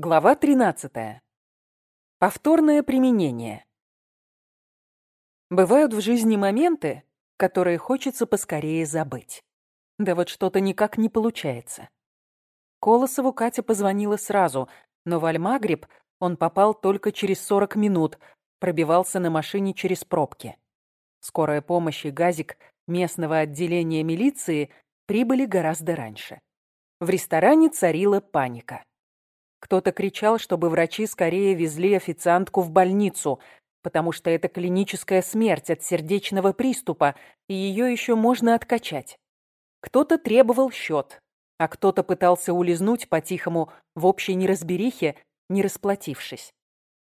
Глава 13. Повторное применение. Бывают в жизни моменты, которые хочется поскорее забыть. Да вот что-то никак не получается. Колосову Катя позвонила сразу, но в Альмагриб он попал только через 40 минут, пробивался на машине через пробки. Скорая помощь и газик местного отделения милиции прибыли гораздо раньше. В ресторане царила паника. Кто-то кричал, чтобы врачи скорее везли официантку в больницу, потому что это клиническая смерть от сердечного приступа, и ее еще можно откачать. Кто-то требовал счет, а кто-то пытался улизнуть по-тихому в общей неразберихе, не расплатившись.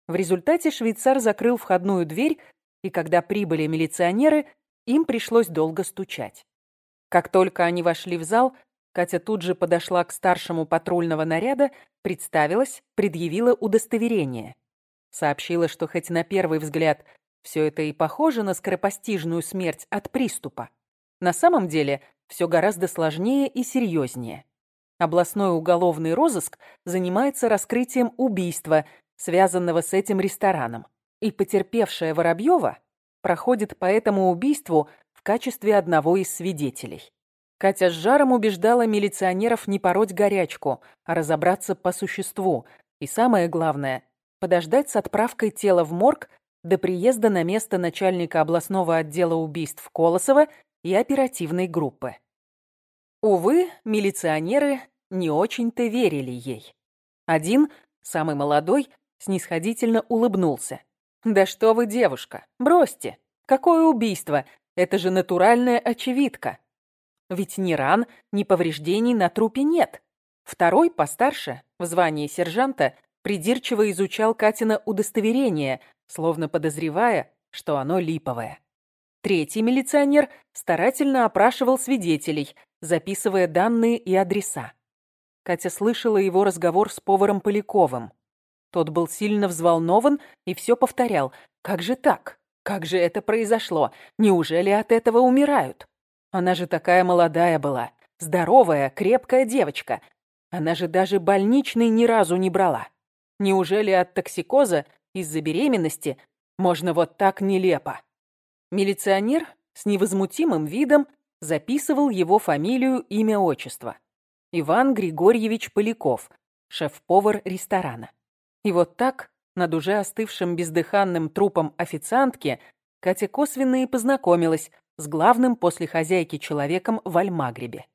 В результате швейцар закрыл входную дверь, и когда прибыли милиционеры, им пришлось долго стучать. Как только они вошли в зал, Катя тут же подошла к старшему патрульного наряда, представилась, предъявила удостоверение. Сообщила, что хоть на первый взгляд все это и похоже на скоропостижную смерть от приступа. На самом деле все гораздо сложнее и серьезнее. Областной уголовный розыск занимается раскрытием убийства, связанного с этим рестораном. И потерпевшая Воробьева проходит по этому убийству в качестве одного из свидетелей. Катя с жаром убеждала милиционеров не пороть горячку, а разобраться по существу. И самое главное, подождать с отправкой тела в морг до приезда на место начальника областного отдела убийств Колосова и оперативной группы. Увы, милиционеры не очень-то верили ей. Один, самый молодой, снисходительно улыбнулся. «Да что вы, девушка, бросьте! Какое убийство? Это же натуральная очевидка!» Ведь ни ран, ни повреждений на трупе нет. Второй, постарше, в звании сержанта, придирчиво изучал Катина удостоверение, словно подозревая, что оно липовое. Третий милиционер старательно опрашивал свидетелей, записывая данные и адреса. Катя слышала его разговор с поваром Поляковым. Тот был сильно взволнован и все повторял. «Как же так? Как же это произошло? Неужели от этого умирают?» Она же такая молодая была, здоровая, крепкая девочка. Она же даже больничный ни разу не брала. Неужели от токсикоза из-за беременности можно вот так нелепо? Милиционер с невозмутимым видом записывал его фамилию, имя, отчество. Иван Григорьевич Поляков, шеф-повар ресторана. И вот так, над уже остывшим бездыханным трупом официантки, Катя косвенно и познакомилась с главным после хозяйки человеком в Альмагребе.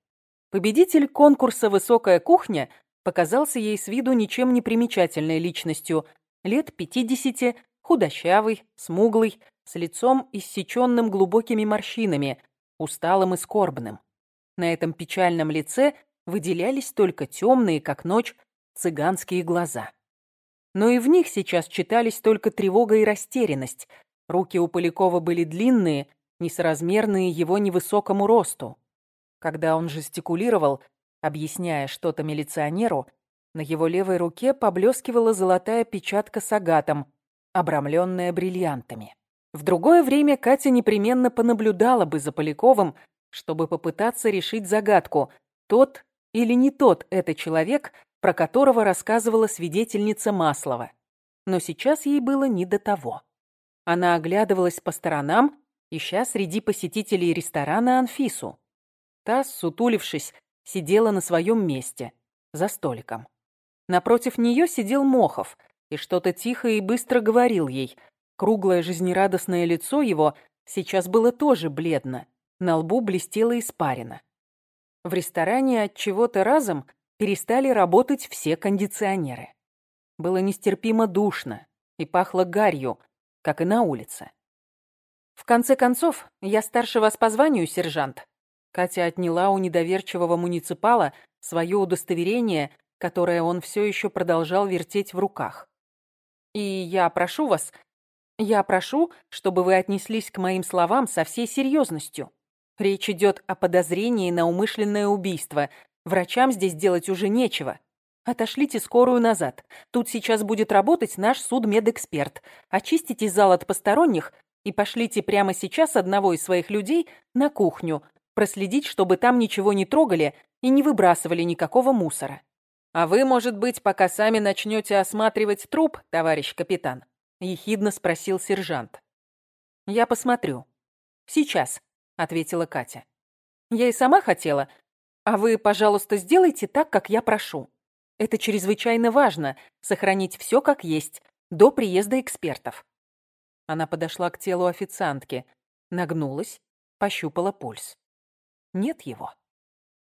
Победитель конкурса «Высокая кухня» показался ей с виду ничем не примечательной личностью, лет 50, худощавый, смуглый, с лицом иссеченным глубокими морщинами, усталым и скорбным. На этом печальном лице выделялись только темные, как ночь, цыганские глаза. Но и в них сейчас читались только тревога и растерянность. Руки у Полякова были длинные, несоразмерные его невысокому росту. Когда он жестикулировал, объясняя что-то милиционеру, на его левой руке поблескивала золотая печатка с агатом, обрамленная бриллиантами. В другое время Катя непременно понаблюдала бы за Поляковым, чтобы попытаться решить загадку, тот или не тот это человек, про которого рассказывала свидетельница Маслова. Но сейчас ей было не до того. Она оглядывалась по сторонам ища среди посетителей ресторана Анфису. Та, сутулившись, сидела на своем месте, за столиком. Напротив нее сидел Мохов и что-то тихо и быстро говорил ей. Круглое жизнерадостное лицо его сейчас было тоже бледно, на лбу блестело испарина. В ресторане от чего-то разом перестали работать все кондиционеры. Было нестерпимо душно и пахло гарью, как и на улице. В конце концов, я старше вас по званию, сержант. Катя отняла у недоверчивого муниципала свое удостоверение, которое он все еще продолжал вертеть в руках. И я прошу вас, я прошу, чтобы вы отнеслись к моим словам со всей серьезностью. Речь идет о подозрении на умышленное убийство. Врачам здесь делать уже нечего. Отошлите скорую назад. Тут сейчас будет работать наш судмедэксперт. Очистите зал от посторонних и пошлите прямо сейчас одного из своих людей на кухню, проследить, чтобы там ничего не трогали и не выбрасывали никакого мусора. «А вы, может быть, пока сами начнете осматривать труп, товарищ капитан?» — ехидно спросил сержант. «Я посмотрю. Сейчас», — ответила Катя. «Я и сама хотела. А вы, пожалуйста, сделайте так, как я прошу. Это чрезвычайно важно — сохранить все как есть, до приезда экспертов». Она подошла к телу официантки, нагнулась, пощупала пульс. Нет его.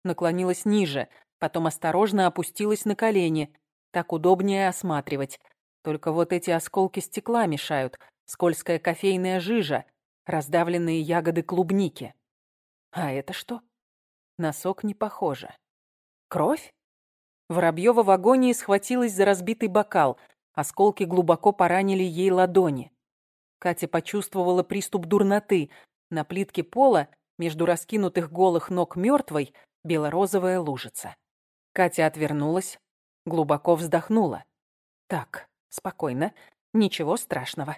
Наклонилась ниже, потом осторожно опустилась на колени. Так удобнее осматривать. Только вот эти осколки стекла мешают, скользкая кофейная жижа, раздавленные ягоды клубники. А это что? Носок не похоже. Кровь? Воробьева в агонии схватилась за разбитый бокал. Осколки глубоко поранили ей ладони. Катя почувствовала приступ дурноты. На плитке пола, между раскинутых голых ног мертвой, белорозовая лужица. Катя отвернулась, глубоко вздохнула. Так, спокойно, ничего страшного.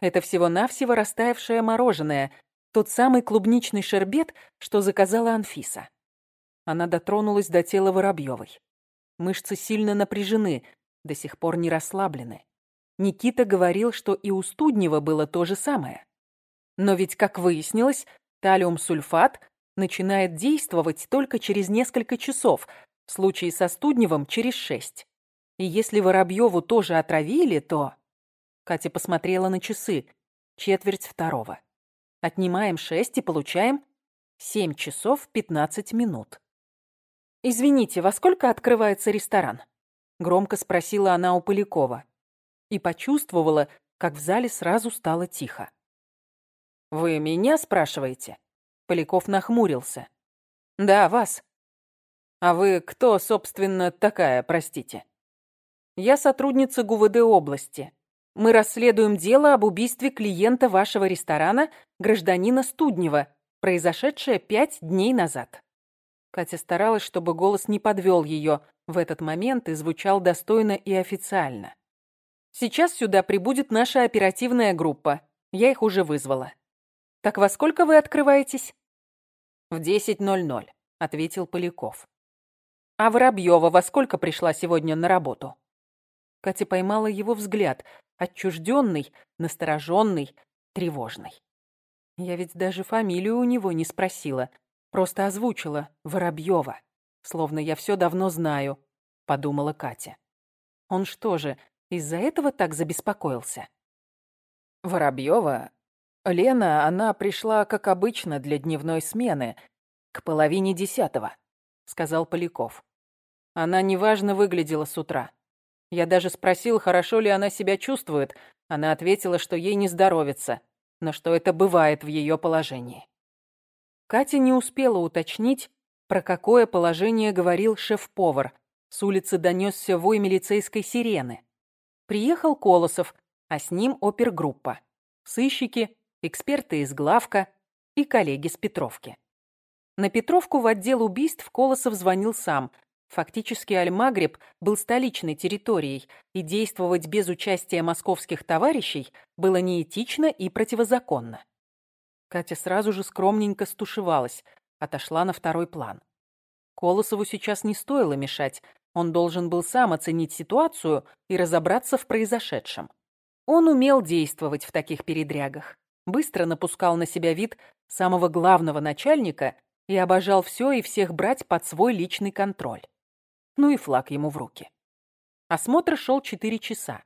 Это всего-навсего растаявшее мороженое, тот самый клубничный шербет, что заказала Анфиса. Она дотронулась до тела Воробьевой. Мышцы сильно напряжены, до сих пор не расслаблены. Никита говорил, что и у Студнева было то же самое. Но ведь, как выяснилось, талиум-сульфат начинает действовать только через несколько часов, в случае со Студневым через шесть. И если Воробьеву тоже отравили, то... Катя посмотрела на часы. Четверть второго. Отнимаем шесть и получаем семь часов пятнадцать минут. «Извините, во сколько открывается ресторан?» Громко спросила она у Полякова и почувствовала, как в зале сразу стало тихо. «Вы меня спрашиваете?» Поляков нахмурился. «Да, вас. А вы кто, собственно, такая, простите?» «Я сотрудница ГУВД области. Мы расследуем дело об убийстве клиента вашего ресторана, гражданина Студнева, произошедшее пять дней назад». Катя старалась, чтобы голос не подвел ее в этот момент и звучал достойно и официально. Сейчас сюда прибудет наша оперативная группа. Я их уже вызвала. Так во сколько вы открываетесь? В 10.00, ответил Поляков. А Воробьева во сколько пришла сегодня на работу? Катя поймала его взгляд, отчужденный, настороженный, тревожный. Я ведь даже фамилию у него не спросила, просто озвучила Воробьева, словно я все давно знаю, подумала Катя. Он что же, из-за этого так забеспокоился. Воробьева, Лена, она пришла, как обычно, для дневной смены, к половине десятого, сказал Поляков. Она неважно выглядела с утра. Я даже спросил, хорошо ли она себя чувствует. Она ответила, что ей не здоровится, но что это бывает в ее положении. Катя не успела уточнить, про какое положение говорил шеф-повар. С улицы донесся вой милицейской сирены. Приехал Колосов, а с ним опергруппа. Сыщики, эксперты из главка и коллеги с Петровки. На Петровку в отдел убийств Колосов звонил сам. Фактически Альмагреб был столичной территорией, и действовать без участия московских товарищей было неэтично и противозаконно. Катя сразу же скромненько стушевалась, отошла на второй план. Колосову сейчас не стоило мешать, он должен был сам оценить ситуацию и разобраться в произошедшем. Он умел действовать в таких передрягах, быстро напускал на себя вид самого главного начальника и обожал все и всех брать под свой личный контроль. Ну и флаг ему в руки. Осмотр шел четыре часа.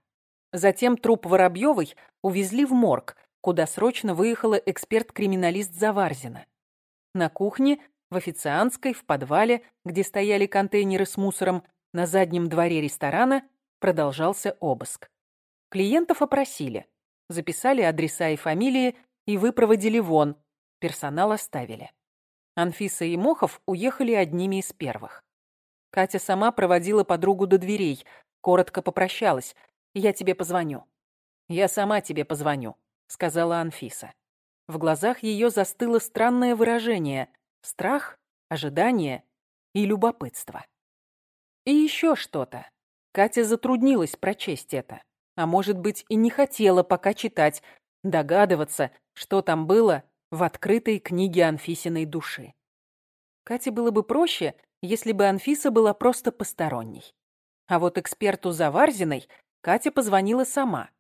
Затем труп Воробьевой увезли в морг, куда срочно выехала эксперт-криминалист Заварзина. На кухне, в официантской, в подвале, где стояли контейнеры с мусором, на заднем дворе ресторана продолжался обыск. Клиентов опросили, записали адреса и фамилии и выпроводили вон, персонал оставили. Анфиса и Мохов уехали одними из первых. Катя сама проводила подругу до дверей, коротко попрощалась. «Я тебе позвоню». «Я сама тебе позвоню», — сказала Анфиса. В глазах ее застыло странное выражение — страх, ожидание и любопытство. И еще что-то. Катя затруднилась прочесть это. А может быть, и не хотела пока читать, догадываться, что там было в открытой книге Анфисиной души. Кате было бы проще, если бы Анфиса была просто посторонней. А вот эксперту Заварзиной Катя позвонила сама.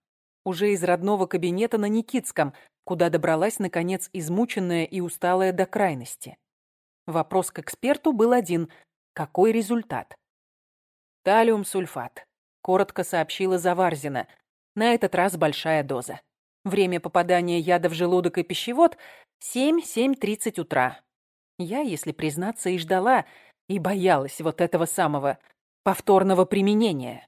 Уже из родного кабинета на Никитском, куда добралась, наконец, измученная и усталая до крайности. Вопрос к эксперту был один. Какой результат? Талиум-сульфат. Коротко сообщила Заварзина. На этот раз большая доза. Время попадания яда в желудок и пищевод – 7-7.30 утра. Я, если признаться, и ждала, и боялась вот этого самого повторного применения.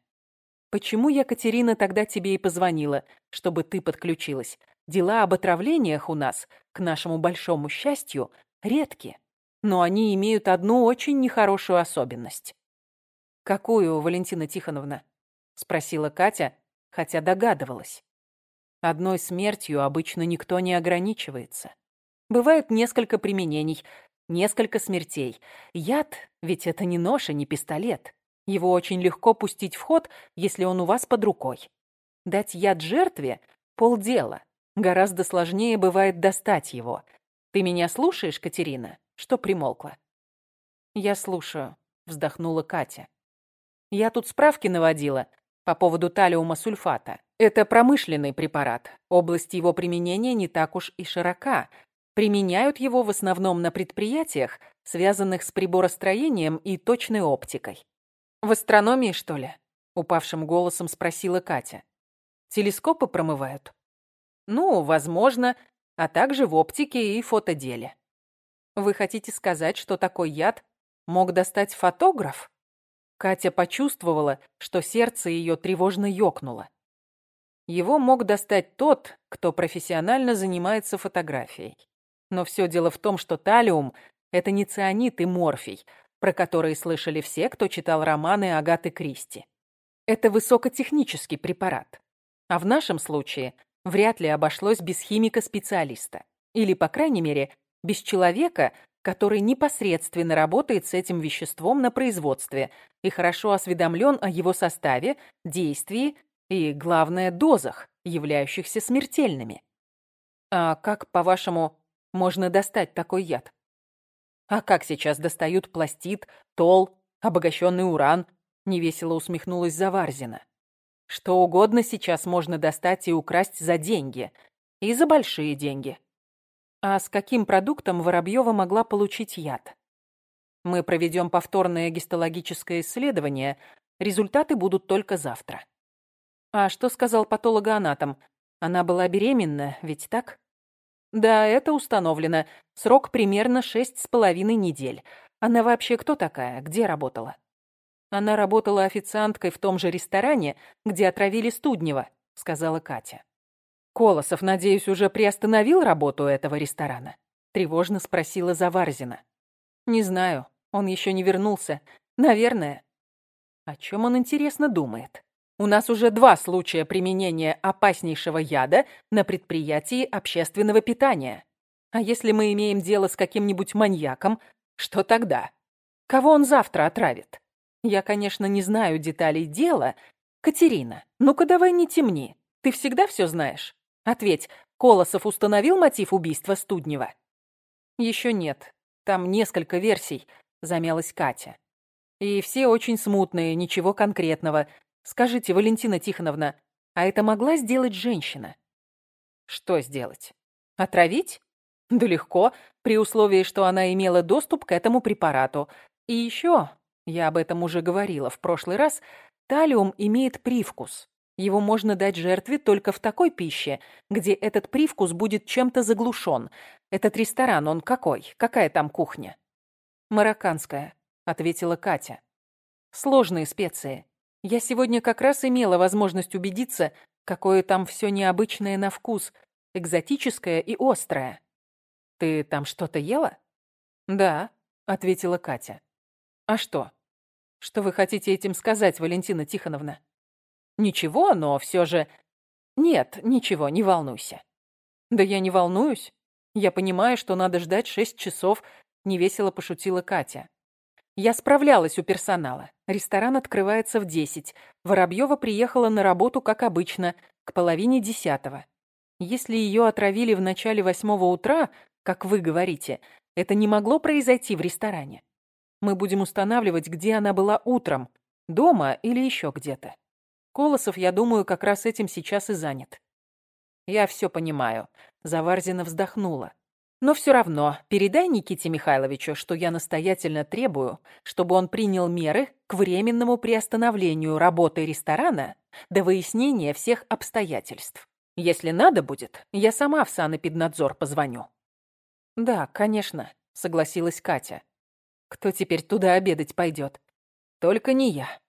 Почему я, Катерина, тогда тебе и позвонила, чтобы ты подключилась? Дела об отравлениях у нас, к нашему большому счастью, редки. Но они имеют одну очень нехорошую особенность. «Какую, Валентина Тихоновна?» — спросила Катя, хотя догадывалась. Одной смертью обычно никто не ограничивается. Бывает несколько применений, несколько смертей. Яд ведь это не нож и не пистолет. Его очень легко пустить в ход, если он у вас под рукой. Дать яд жертве — полдела. Гораздо сложнее бывает достать его. Ты меня слушаешь, Катерина? Что примолкла? Я слушаю, вздохнула Катя. Я тут справки наводила по поводу талиума сульфата. Это промышленный препарат. Область его применения не так уж и широка. Применяют его в основном на предприятиях, связанных с приборостроением и точной оптикой. «В астрономии, что ли?» — упавшим голосом спросила Катя. «Телескопы промывают?» «Ну, возможно, а также в оптике и фотоделе». «Вы хотите сказать, что такой яд мог достать фотограф?» Катя почувствовала, что сердце ее тревожно ёкнуло. Его мог достать тот, кто профессионально занимается фотографией. Но все дело в том, что талиум — это не цианид и морфий, про которые слышали все, кто читал романы Агаты Кристи. Это высокотехнический препарат. А в нашем случае вряд ли обошлось без химика-специалиста. Или, по крайней мере, без человека, который непосредственно работает с этим веществом на производстве и хорошо осведомлен о его составе, действии и, главное, дозах, являющихся смертельными. А как, по-вашему, можно достать такой яд? А как сейчас достают пластид, тол, обогащенный уран? Невесело усмехнулась Заварзина. Что угодно сейчас можно достать и украсть за деньги. И за большие деньги. А с каким продуктом Воробьева могла получить яд? Мы проведем повторное гистологическое исследование. Результаты будут только завтра. А что сказал патологоанатом? Она была беременна, ведь так? Да, это установлено. Срок примерно шесть с половиной недель. Она вообще кто такая? Где работала? Она работала официанткой в том же ресторане, где отравили Студнева, сказала Катя. Колосов, надеюсь, уже приостановил работу этого ресторана? Тревожно спросила Заварзина. Не знаю, он еще не вернулся. Наверное. О чем он, интересно, думает? У нас уже два случая применения опаснейшего яда на предприятии общественного питания. А если мы имеем дело с каким-нибудь маньяком, что тогда? Кого он завтра отравит? Я, конечно, не знаю деталей дела. Катерина, ну-ка давай не темни. Ты всегда все знаешь? Ответь, Колосов установил мотив убийства Студнева? Еще нет. Там несколько версий, замялась Катя. И все очень смутные, ничего конкретного. Скажите, Валентина Тихоновна, а это могла сделать женщина? Что сделать? Отравить? Да легко, при условии, что она имела доступ к этому препарату. И еще, я об этом уже говорила в прошлый раз, талиум имеет привкус. Его можно дать жертве только в такой пище, где этот привкус будет чем-то заглушен. Этот ресторан, он какой? Какая там кухня? «Марокканская», — ответила Катя. «Сложные специи. Я сегодня как раз имела возможность убедиться, какое там все необычное на вкус, экзотическое и острое. Ты там что-то ела? Да, ответила Катя. А что? Что вы хотите этим сказать, Валентина Тихоновна? Ничего, но все же... Нет, ничего, не волнуйся. Да я не волнуюсь. Я понимаю, что надо ждать шесть часов, невесело пошутила Катя. Я справлялась у персонала. Ресторан открывается в десять. Воробьева приехала на работу, как обычно, к половине десятого. Если ее отравили в начале восьмого утра, как вы говорите, это не могло произойти в ресторане. Мы будем устанавливать, где она была утром. Дома или еще где-то. Колосов, я думаю, как раз этим сейчас и занят. Я все понимаю. Заварзина вздохнула. Но все равно передай Никите Михайловичу, что я настоятельно требую, чтобы он принял меры к временному приостановлению работы ресторана до выяснения всех обстоятельств. Если надо будет, я сама в санэпиднадзор позвоню. Да, конечно, согласилась Катя. Кто теперь туда обедать пойдет? Только не я.